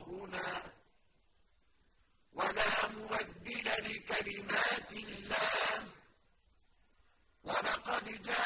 نَصْرُنَا ۚ وَلَا مُبَدِّلَ لِكَلِمَاتِ اللَّهِ ۚ. وَلَقَدْ جَاءَ